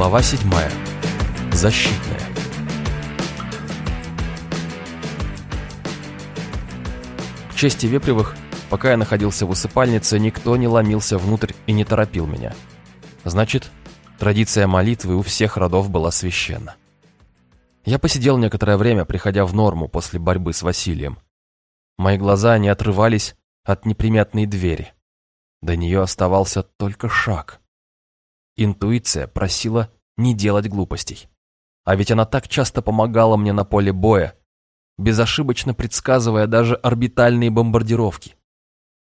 Глава 7. Защитная. К чести Вепревых, пока я находился в усыпальнице, никто не ломился внутрь и не торопил меня. Значит, традиция молитвы у всех родов была священна. Я посидел некоторое время, приходя в норму после борьбы с Василием. Мои глаза не отрывались от неприметной двери. До нее оставался только шаг. Интуиция просила не делать глупостей. А ведь она так часто помогала мне на поле боя, безошибочно предсказывая даже орбитальные бомбардировки.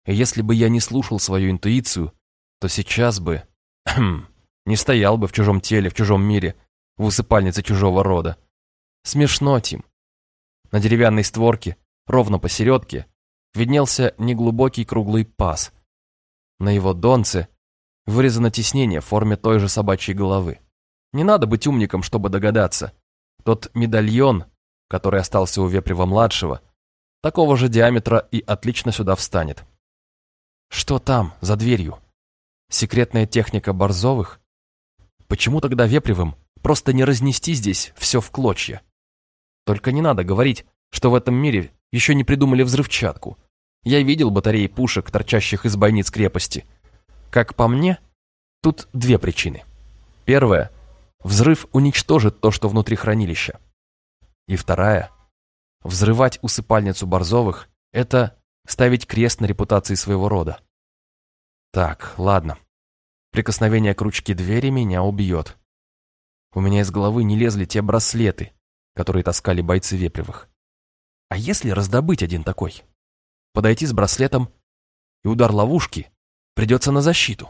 И если бы я не слушал свою интуицию, то сейчас бы... не стоял бы в чужом теле, в чужом мире, в усыпальнице чужого рода. Смешно, Тим. На деревянной створке, ровно посередке, виднелся неглубокий круглый паз. На его донце вырезано теснение в форме той же собачьей головы. Не надо быть умником, чтобы догадаться. Тот медальон, который остался у Вепрева-младшего, такого же диаметра и отлично сюда встанет. Что там, за дверью? Секретная техника Борзовых? Почему тогда Вепревым просто не разнести здесь все в клочья? Только не надо говорить, что в этом мире еще не придумали взрывчатку. Я видел батареи пушек, торчащих из бойниц крепости. Как по мне, тут две причины. Первая – взрыв уничтожит то, что внутри хранилища. И вторая – взрывать усыпальницу Борзовых – это ставить крест на репутации своего рода. Так, ладно. Прикосновение к ручке двери меня убьет. У меня из головы не лезли те браслеты, которые таскали бойцы Вепревых. А если раздобыть один такой? Подойти с браслетом, и удар ловушки придется на защиту.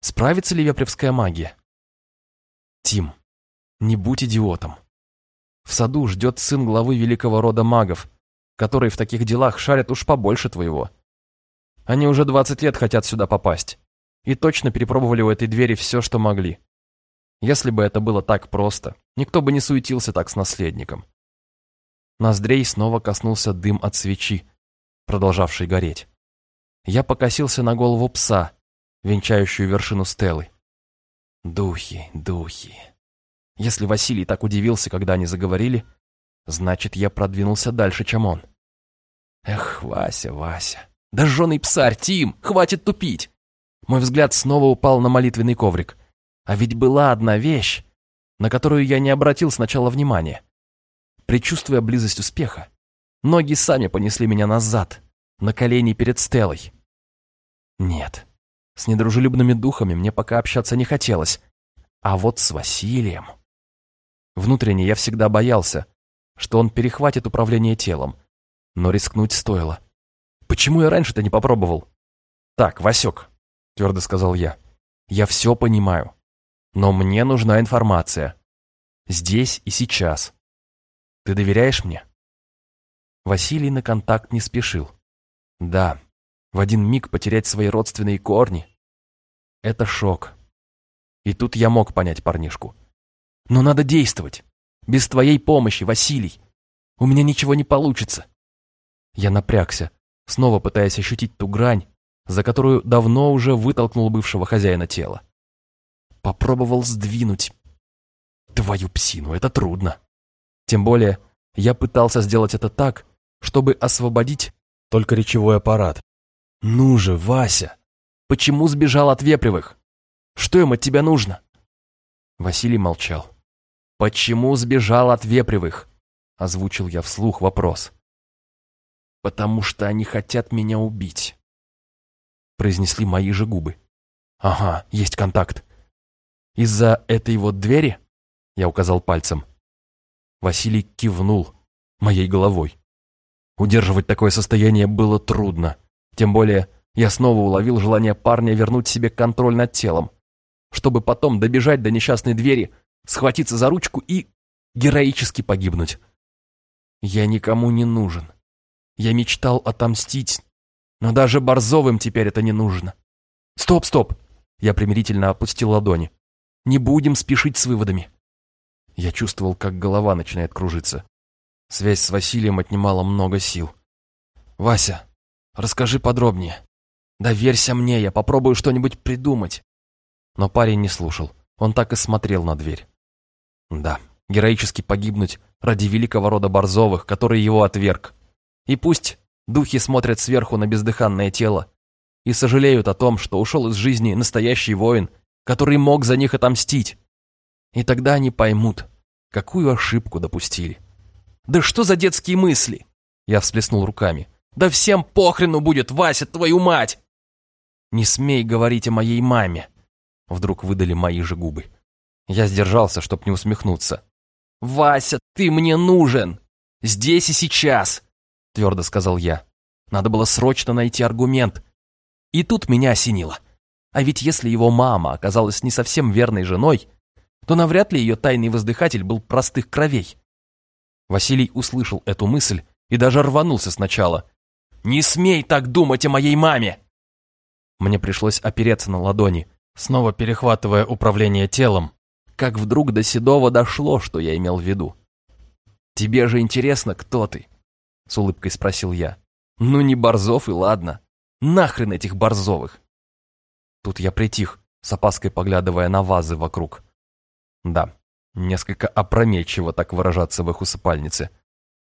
Справится ли вепревская магия? Тим, не будь идиотом. В саду ждет сын главы великого рода магов, который в таких делах шарит уж побольше твоего. Они уже 20 лет хотят сюда попасть. И точно перепробовали у этой двери все, что могли. Если бы это было так просто, никто бы не суетился так с наследником. Ноздрей снова коснулся дым от свечи, продолжавшей гореть. Я покосился на голову пса, венчающую вершину стелы. Духи, духи. Если Василий так удивился, когда они заговорили, значит, я продвинулся дальше, чем он. Эх, Вася, Вася. Да жженый псарь, Тим, хватит тупить. Мой взгляд снова упал на молитвенный коврик. А ведь была одна вещь, на которую я не обратил сначала внимания. Причувствуя близость успеха, ноги сами понесли меня назад, на колени перед Стеллой. Нет, с недружелюбными духами мне пока общаться не хотелось. А вот с Василием... Внутренне я всегда боялся, что он перехватит управление телом. Но рискнуть стоило. Почему я раньше-то не попробовал? Так, Васек, твердо сказал я. Я все понимаю. Но мне нужна информация. Здесь и сейчас. Ты доверяешь мне? Василий на контакт не спешил. Да, в один миг потерять свои родственные корни — это шок. И тут я мог понять парнишку. Но надо действовать. Без твоей помощи, Василий. У меня ничего не получится. Я напрягся, снова пытаясь ощутить ту грань, за которую давно уже вытолкнул бывшего хозяина тела. Попробовал сдвинуть. Твою псину, это трудно. Тем более, я пытался сделать это так, чтобы освободить только речевой аппарат. Ну же, Вася, почему сбежал от Вепревых? Что им от тебя нужно? Василий молчал. Почему сбежал от Вепревых? Озвучил я вслух вопрос. Потому что они хотят меня убить. Произнесли мои же губы. Ага, есть контакт. Из-за этой вот двери? Я указал пальцем. Василий кивнул моей головой. Удерживать такое состояние было трудно. Тем более, я снова уловил желание парня вернуть себе контроль над телом, чтобы потом добежать до несчастной двери, схватиться за ручку и героически погибнуть. Я никому не нужен. Я мечтал отомстить, но даже Борзовым теперь это не нужно. Стоп, стоп! Я примирительно опустил ладони. Не будем спешить с выводами. Я чувствовал, как голова начинает кружиться. Связь с Василием отнимала много сил. «Вася, расскажи подробнее. Доверься мне, я попробую что-нибудь придумать». Но парень не слушал. он так и смотрел на дверь. Да, героически погибнуть ради великого рода Борзовых, который его отверг. И пусть духи смотрят сверху на бездыханное тело и сожалеют о том, что ушел из жизни настоящий воин, который мог за них отомстить. И тогда они поймут, какую ошибку допустили. «Да что за детские мысли?» Я всплеснул руками. «Да всем похрену будет, Вася, твою мать!» «Не смей говорить о моей маме!» Вдруг выдали мои же губы. Я сдержался, чтоб не усмехнуться. «Вася, ты мне нужен! Здесь и сейчас!» Твердо сказал я. Надо было срочно найти аргумент. И тут меня осенило. А ведь если его мама оказалась не совсем верной женой, то навряд ли ее тайный воздыхатель был простых кровей. Василий услышал эту мысль и даже рванулся сначала. «Не смей так думать о моей маме!» Мне пришлось опереться на ладони, снова перехватывая управление телом, как вдруг до Седова дошло, что я имел в виду. «Тебе же интересно, кто ты?» — с улыбкой спросил я. «Ну не Борзов и ладно. Нахрен этих Борзовых!» Тут я притих, с опаской поглядывая на вазы вокруг. Да, несколько опрометчиво так выражаться в их усыпальнице.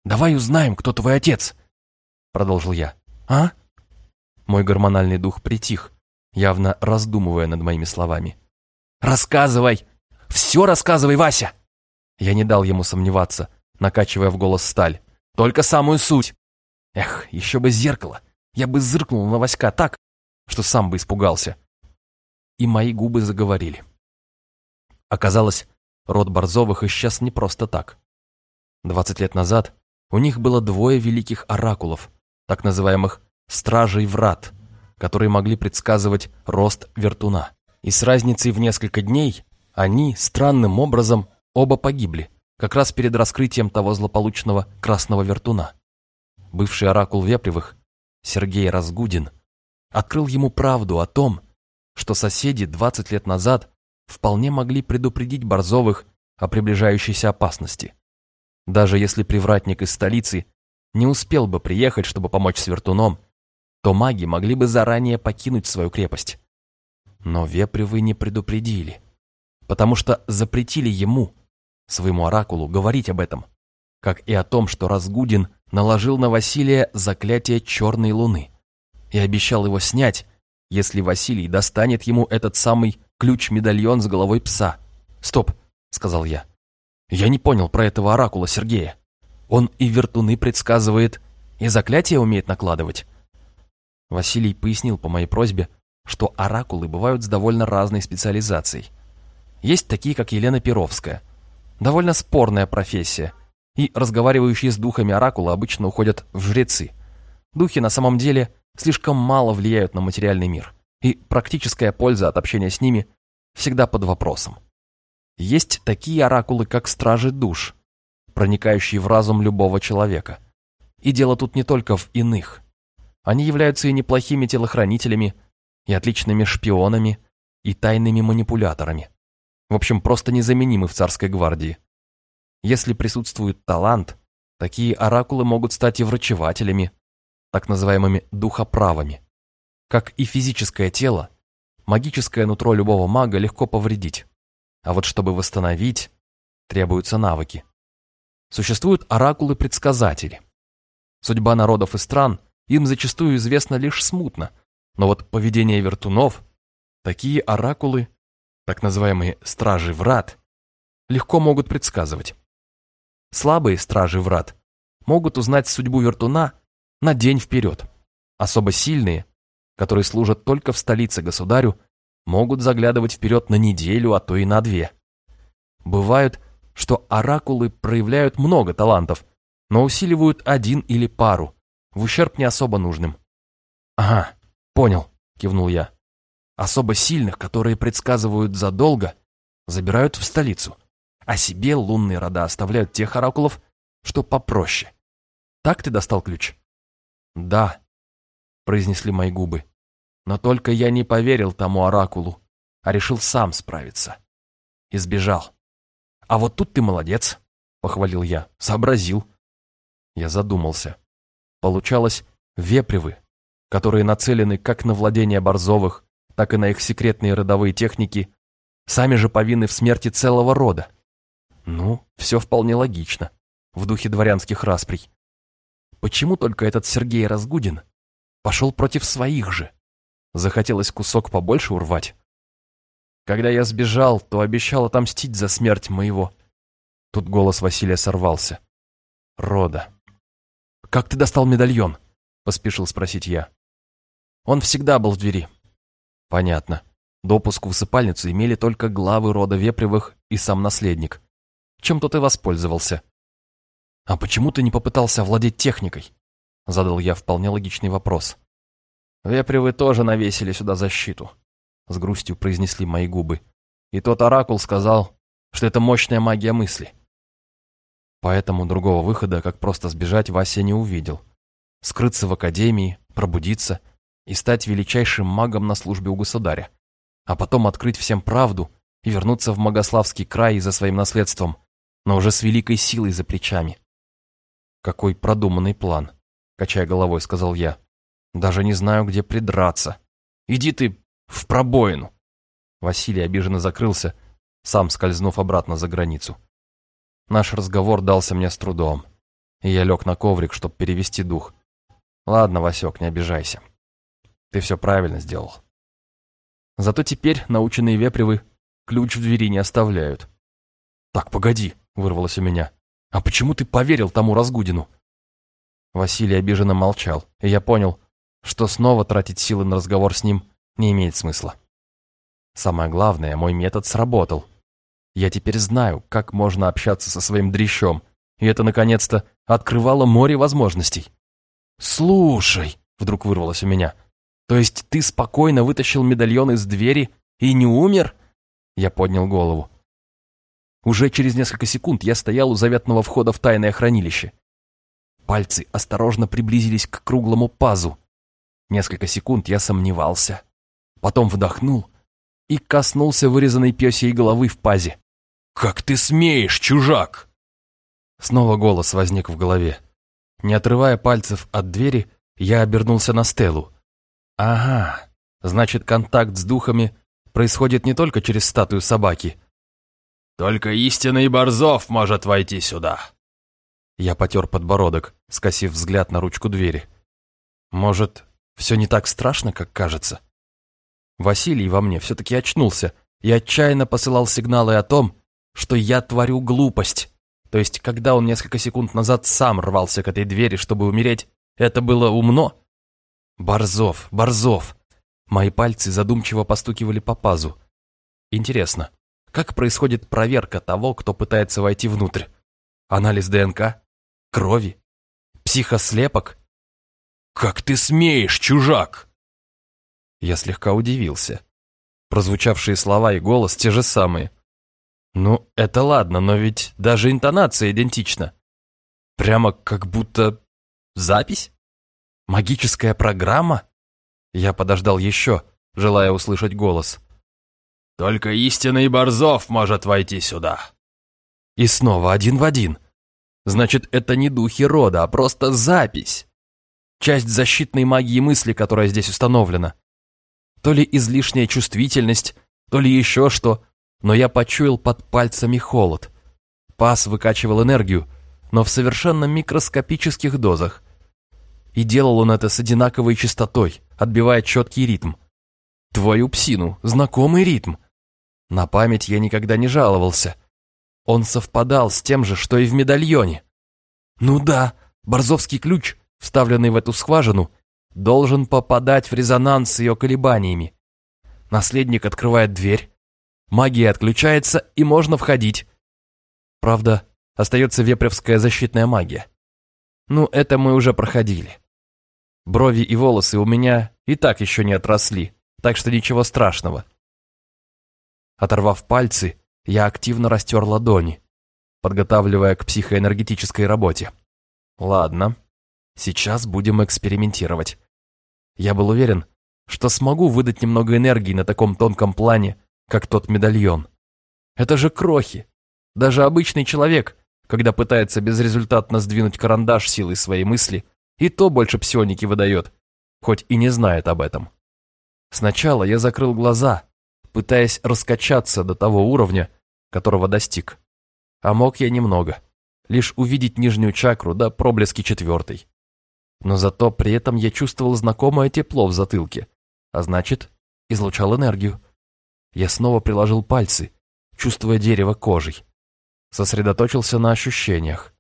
«Давай узнаем, кто твой отец!» Продолжил я. «А?» Мой гормональный дух притих, явно раздумывая над моими словами. «Рассказывай! Все рассказывай, Вася!» Я не дал ему сомневаться, накачивая в голос сталь. «Только самую суть!» Эх, еще бы зеркало! Я бы зыркнул на Васька так, что сам бы испугался. И мои губы заговорили. Оказалось, род Борзовых исчез не просто так. Двадцать лет назад у них было двое великих оракулов, так называемых «стражей врат», которые могли предсказывать рост вертуна. И с разницей в несколько дней они, странным образом, оба погибли, как раз перед раскрытием того злополучного красного вертуна. Бывший оракул Вепревых, Сергей Разгудин, открыл ему правду о том, что соседи 20 лет назад вполне могли предупредить Борзовых о приближающейся опасности. Даже если привратник из столицы не успел бы приехать, чтобы помочь с вертуном, то маги могли бы заранее покинуть свою крепость. Но вепривы не предупредили, потому что запретили ему, своему оракулу, говорить об этом, как и о том, что Разгудин наложил на Василия заклятие черной луны и обещал его снять, если Василий достанет ему этот самый ключ-медальон с головой пса. «Стоп», — сказал я. «Я не понял про этого оракула Сергея. Он и вертуны предсказывает, и заклятия умеет накладывать». Василий пояснил по моей просьбе, что оракулы бывают с довольно разной специализацией. Есть такие, как Елена Перовская. Довольно спорная профессия, и разговаривающие с духами оракула обычно уходят в жрецы. Духи на самом деле слишком мало влияют на материальный мир, и практическая польза от общения с ними всегда под вопросом. Есть такие оракулы, как стражи душ, проникающие в разум любого человека. И дело тут не только в иных. Они являются и неплохими телохранителями, и отличными шпионами, и тайными манипуляторами. В общем, просто незаменимы в царской гвардии. Если присутствует талант, такие оракулы могут стать и врачевателями, так называемыми духоправами. Как и физическое тело, магическое нутро любого мага легко повредить. А вот чтобы восстановить, требуются навыки. Существуют оракулы-предсказатели. Судьба народов и стран им зачастую известна лишь смутно, но вот поведение вертунов, такие оракулы, так называемые стражи врат, легко могут предсказывать. Слабые стражи врат могут узнать судьбу вертуна на день вперед. Особо сильные, которые служат только в столице государю, могут заглядывать вперед на неделю, а то и на две. Бывают, что оракулы проявляют много талантов, но усиливают один или пару, в ущерб не особо нужным. «Ага, понял», — кивнул я. «Особо сильных, которые предсказывают задолго, забирают в столицу, а себе лунные рода оставляют тех оракулов, что попроще. Так ты достал ключ?» «Да», — произнесли мои губы. «Но только я не поверил тому оракулу, а решил сам справиться. И сбежал. А вот тут ты молодец», — похвалил я, — «сообразил». Я задумался. Получалось, вепривы, которые нацелены как на владение борзовых, так и на их секретные родовые техники, Сами же повинны в смерти целого рода. Ну, все вполне логично, в духе дворянских расприй. Почему только этот Сергей Разгудин пошел против своих же? Захотелось кусок побольше урвать. Когда я сбежал, то обещал отомстить за смерть моего. Тут голос Василия сорвался. Рода. «Как ты достал медальон?» — поспешил спросить я. Он всегда был в двери. Понятно. Допуск в усыпальницу имели только главы рода Вепревых и сам наследник. Чем-то ты воспользовался. А почему ты не попытался овладеть техникой? Задал я вполне логичный вопрос. Вепревы тоже навесили сюда защиту. С грустью произнесли мои губы. И тот оракул сказал, что это мощная магия мысли. Поэтому другого выхода, как просто сбежать, Вася не увидел. Скрыться в академии, пробудиться и стать величайшим магом на службе у государя. А потом открыть всем правду и вернуться в Могославский край за своим наследством, но уже с великой силой за плечами. «Какой продуманный план», — качая головой, сказал я. «Даже не знаю, где придраться. Иди ты в пробоину!» Василий обиженно закрылся, сам скользнув обратно за границу. Наш разговор дался мне с трудом, и я лег на коврик, чтобы перевести дух. Ладно, Васек, не обижайся. Ты все правильно сделал. Зато теперь наученные вепривы ключ в двери не оставляют. «Так, погоди», — вырвалось у меня. «А почему ты поверил тому Разгудину?» Василий обиженно молчал, и я понял, что снова тратить силы на разговор с ним не имеет смысла. Самое главное, мой метод сработал. Я теперь знаю, как можно общаться со своим дрищом, и это, наконец-то, открывало море возможностей. «Слушай», — вдруг вырвалось у меня, «то есть ты спокойно вытащил медальон из двери и не умер?» Я поднял голову. Уже через несколько секунд я стоял у заветного входа в тайное хранилище. Пальцы осторожно приблизились к круглому пазу. Несколько секунд я сомневался. Потом вдохнул и коснулся вырезанной пёсей головы в пазе. «Как ты смеешь, чужак!» Снова голос возник в голове. Не отрывая пальцев от двери, я обернулся на Стеллу. «Ага, значит, контакт с духами происходит не только через статую собаки». «Только истинный Борзов может войти сюда». Я потер подбородок, скосив взгляд на ручку двери. «Может, все не так страшно, как кажется?» Василий во мне все-таки очнулся и отчаянно посылал сигналы о том, что я творю глупость. То есть, когда он несколько секунд назад сам рвался к этой двери, чтобы умереть, это было умно? Борзов, Борзов. Мои пальцы задумчиво постукивали по пазу. Интересно, как происходит проверка того, кто пытается войти внутрь? Анализ ДНК? Крови? Психослепок? «Как ты смеешь, чужак!» Я слегка удивился. Прозвучавшие слова и голос те же самые. Ну, это ладно, но ведь даже интонация идентична. Прямо как будто запись? Магическая программа? Я подождал еще, желая услышать голос. Только истинный Борзов может войти сюда. И снова один в один. Значит, это не духи рода, а просто запись. Часть защитной магии мысли, которая здесь установлена. То ли излишняя чувствительность, то ли еще что, но я почуял под пальцами холод. Пас выкачивал энергию, но в совершенно микроскопических дозах. И делал он это с одинаковой частотой, отбивая четкий ритм. Твою псину, знакомый ритм. На память я никогда не жаловался. Он совпадал с тем же, что и в медальоне. Ну да, борзовский ключ, вставленный в эту скважину, должен попадать в резонанс с ее колебаниями. Наследник открывает дверь, Магия отключается, и можно входить. Правда, остается вепревская защитная магия. Ну, это мы уже проходили. Брови и волосы у меня и так еще не отросли, так что ничего страшного. Оторвав пальцы, я активно растер ладони, подготавливая к психоэнергетической работе. Ладно, сейчас будем экспериментировать. Я был уверен, что смогу выдать немного энергии на таком тонком плане, как тот медальон. Это же крохи. Даже обычный человек, когда пытается безрезультатно сдвинуть карандаш силой своей мысли, и то больше псионики выдает, хоть и не знает об этом. Сначала я закрыл глаза, пытаясь раскачаться до того уровня, которого достиг. А мог я немного, лишь увидеть нижнюю чакру да проблески четвертой. Но зато при этом я чувствовал знакомое тепло в затылке, а значит, излучал энергию. Я снова приложил пальцы, чувствуя дерево кожей. Сосредоточился на ощущениях.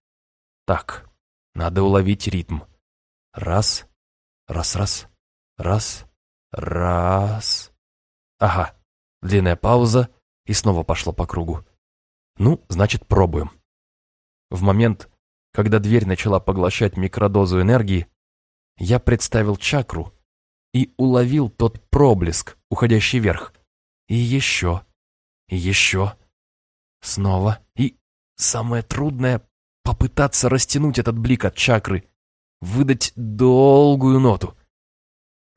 Так, надо уловить ритм. Раз, раз-раз, раз, раз. Ага, длинная пауза, и снова пошло по кругу. Ну, значит, пробуем. В момент, когда дверь начала поглощать микродозу энергии, я представил чакру и уловил тот проблеск, уходящий вверх. И еще, и еще, снова, и самое трудное — попытаться растянуть этот блик от чакры, выдать долгую ноту.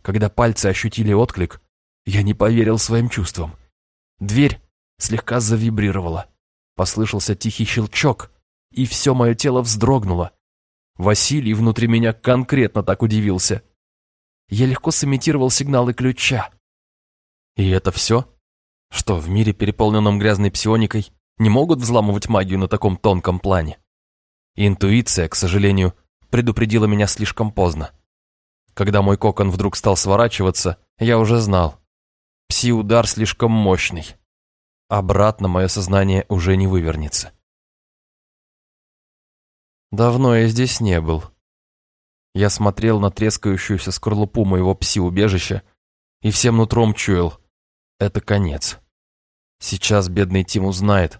Когда пальцы ощутили отклик, я не поверил своим чувствам. Дверь слегка завибрировала. Послышался тихий щелчок, и все мое тело вздрогнуло. Василий внутри меня конкретно так удивился. Я легко сымитировал сигналы ключа. И это все? Что, в мире, переполненном грязной псионикой, не могут взламывать магию на таком тонком плане? Интуиция, к сожалению, предупредила меня слишком поздно. Когда мой кокон вдруг стал сворачиваться, я уже знал. Пси-удар слишком мощный. Обратно мое сознание уже не вывернется. Давно я здесь не был. Я смотрел на трескающуюся скорлупу моего пси-убежища и всем нутром чуял. Это конец. Сейчас бедный Тим узнает,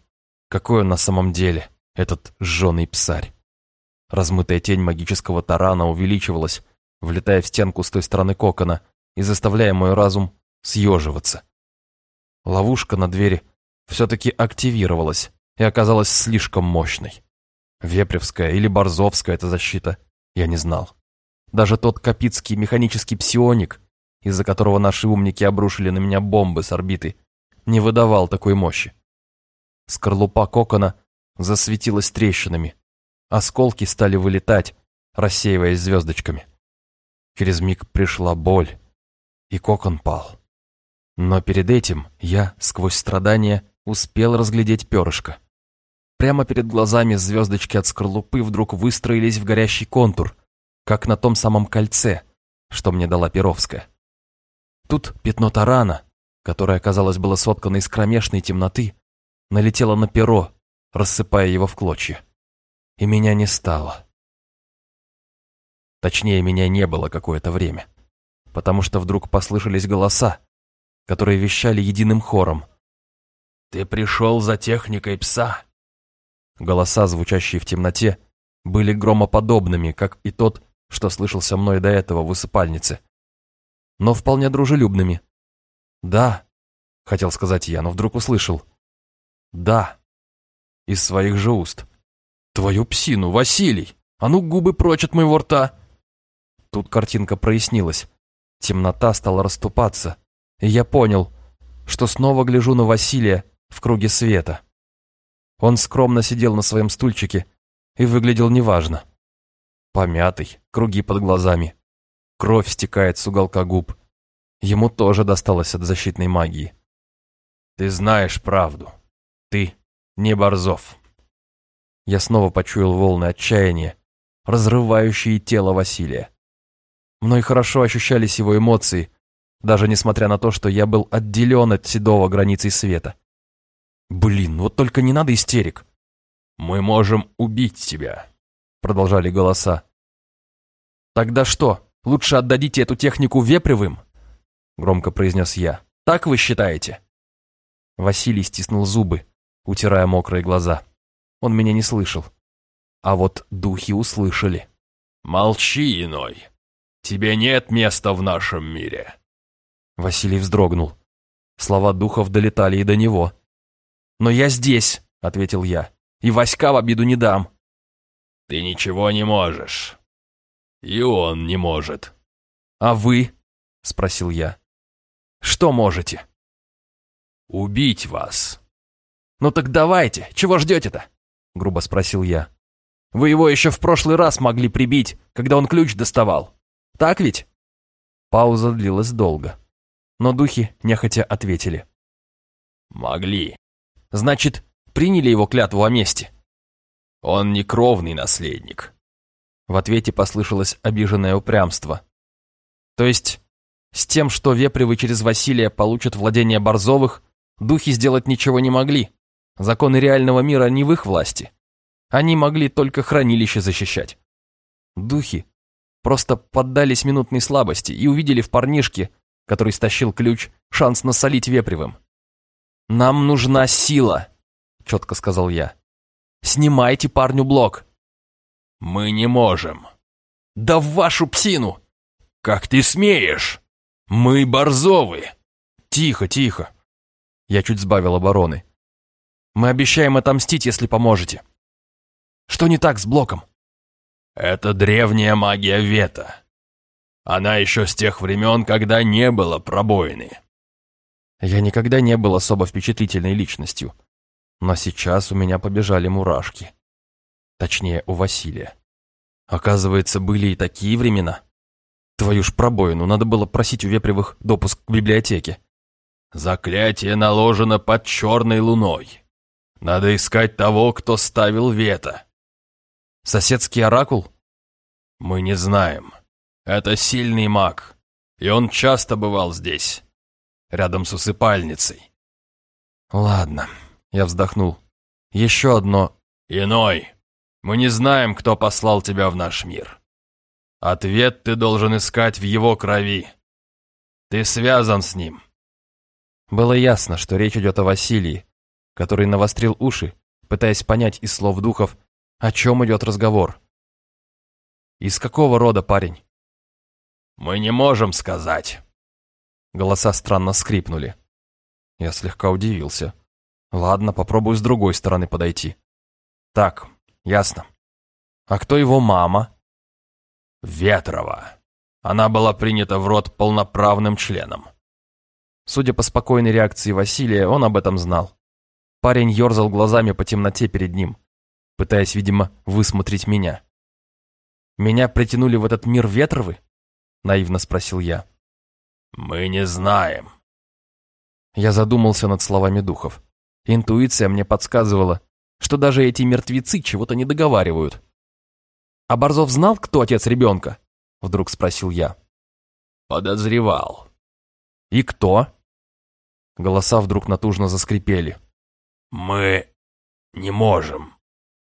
какой он на самом деле, этот жженый псарь. Размытая тень магического тарана увеличивалась, влетая в стенку с той стороны кокона и заставляя мой разум съеживаться. Ловушка на двери все-таки активировалась и оказалась слишком мощной. Вепревская или Борзовская эта защита, я не знал. Даже тот капицкий механический псионик, из-за которого наши умники обрушили на меня бомбы с орбиты, не выдавал такой мощи. Скорлупа кокона засветилась трещинами. Осколки стали вылетать, рассеиваясь звездочками. Через миг пришла боль, и кокон пал. Но перед этим я, сквозь страдания, успел разглядеть перышко. Прямо перед глазами звездочки от скорлупы вдруг выстроились в горящий контур, как на том самом кольце, что мне дала Перовская. Тут пятно тарана, которое, казалось, было соткано из кромешной темноты, налетело на перо, рассыпая его в клочья. И меня не стало. Точнее, меня не было какое-то время, потому что вдруг послышались голоса, которые вещали единым хором. «Ты пришел за техникой пса?» Голоса, звучащие в темноте, были громоподобными, как и тот, что слышался мной до этого в усыпальнице. Но вполне дружелюбными. «Да», — хотел сказать я, но вдруг услышал. «Да», из своих же уст. «Твою псину, Василий! А ну губы прочь от моего рта!» Тут картинка прояснилась. Темнота стала расступаться, и я понял, что снова гляжу на Василия в круге света. Он скромно сидел на своем стульчике и выглядел неважно. Помятый, круги под глазами. Кровь стекает с уголка губ. Ему тоже досталось от защитной магии. «Ты знаешь правду. Ты не Борзов». Я снова почуял волны отчаяния, разрывающие тело Василия. Мной хорошо ощущались его эмоции, даже несмотря на то, что я был отделен от седого границей света. «Блин, вот только не надо истерик!» «Мы можем убить тебя», — продолжали голоса. «Тогда что, лучше отдадите эту технику вепревым?» — громко произнес я. «Так вы считаете?» Василий стиснул зубы, утирая мокрые глаза. Он меня не слышал. А вот духи услышали. «Молчи, иной. Тебе нет места в нашем мире». Василий вздрогнул. Слова духов долетали и до него. «Но я здесь», — ответил я, — «и Васька в обиду не дам». «Ты ничего не можешь. И он не может». «А вы?» — спросил я. «Что можете?» «Убить вас». «Ну так давайте, чего ждете-то?» — грубо спросил я. «Вы его еще в прошлый раз могли прибить, когда он ключ доставал. Так ведь?» Пауза длилась долго, но духи нехотя ответили. Могли. Значит, приняли его клятву о мести. Он не кровный наследник. В ответе послышалось обиженное упрямство. То есть, с тем, что Вепревы через Василия получат владение Борзовых, духи сделать ничего не могли. Законы реального мира не в их власти. Они могли только хранилище защищать. Духи просто поддались минутной слабости и увидели в парнишке, который стащил ключ, шанс насолить Вепревым. «Нам нужна сила», — четко сказал я. «Снимайте парню блок». «Мы не можем». «Да в вашу псину!» «Как ты смеешь? Мы борзовы!» «Тихо, тихо!» Я чуть сбавил обороны. «Мы обещаем отомстить, если поможете. Что не так с блоком?» «Это древняя магия Вета. Она еще с тех времен, когда не было пробоины». Я никогда не был особо впечатлительной личностью, но сейчас у меня побежали мурашки. Точнее, у Василия. Оказывается, были и такие времена. Твою ж пробоину, надо было просить у Вепревых допуск к библиотеке. Заклятие наложено под черной луной. Надо искать того, кто ставил вето. Соседский оракул? Мы не знаем. Это сильный маг, и он часто бывал здесь, рядом с усыпальницей. Ладно, я вздохнул. Еще одно. Иной. Мы не знаем, кто послал тебя в наш мир. Ответ ты должен искать в его крови. Ты связан с ним. Было ясно, что речь идет о Василии, который навострил уши, пытаясь понять из слов духов, о чем идет разговор. Из какого рода парень? Мы не можем сказать. Голоса странно скрипнули. Я слегка удивился. Ладно, попробую с другой стороны подойти. Так, ясно. А кто его мама? Ветрова. Она была принята в рот полноправным членом. Судя по спокойной реакции Василия, он об этом знал. Парень ерзал глазами по темноте перед ним, пытаясь, видимо, высмотреть меня. «Меня притянули в этот мир Ветровы?» — наивно спросил я. «Мы не знаем». Я задумался над словами духов. Интуиция мне подсказывала, что даже эти мертвецы чего-то не договаривают. «А Борзов знал, кто отец ребенка?» — вдруг спросил я. «Подозревал». «И кто?» Голоса вдруг натужно заскрипели. «Мы не можем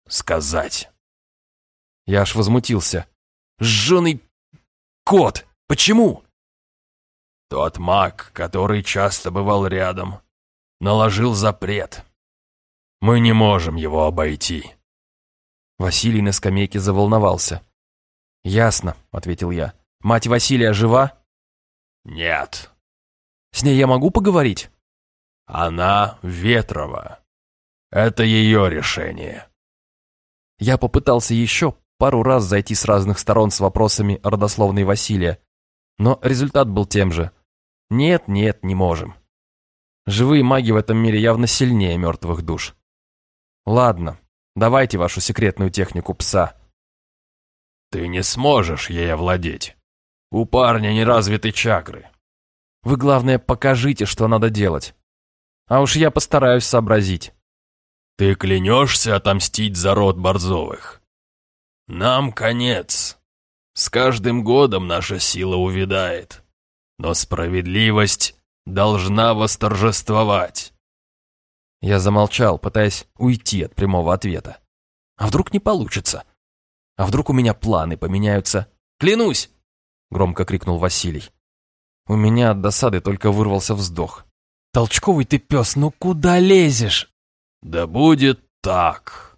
сказать». Я аж возмутился. «Жженый кот! Почему?» Тот маг, который часто бывал рядом, наложил запрет. Мы не можем его обойти. Василий на скамейке заволновался. «Ясно», — ответил я. «Мать Василия жива?» «Нет». «С ней я могу поговорить?» «Она Ветрова. Это ее решение». Я попытался еще пару раз зайти с разных сторон с вопросами родословной Василия, но результат был тем же. «Нет, нет, не можем». Живые маги в этом мире явно сильнее мертвых душ. «Ладно, Давайте вашу секретную технику пса». «Ты не сможешь ей овладеть. У парня не развиты чакры». «Вы, главное, покажите, что надо делать. А уж я постараюсь сообразить». «Ты клянешься отомстить за род Борзовых?» «Нам конец. С каждым годом наша сила увядает. Но справедливость должна восторжествовать. Я замолчал, пытаясь уйти от прямого ответа. А вдруг не получится? А вдруг у меня планы поменяются? Клянусь! Громко крикнул Василий. У меня от досады только вырвался вздох. Толчковый ты пес, ну куда лезешь? Да будет так.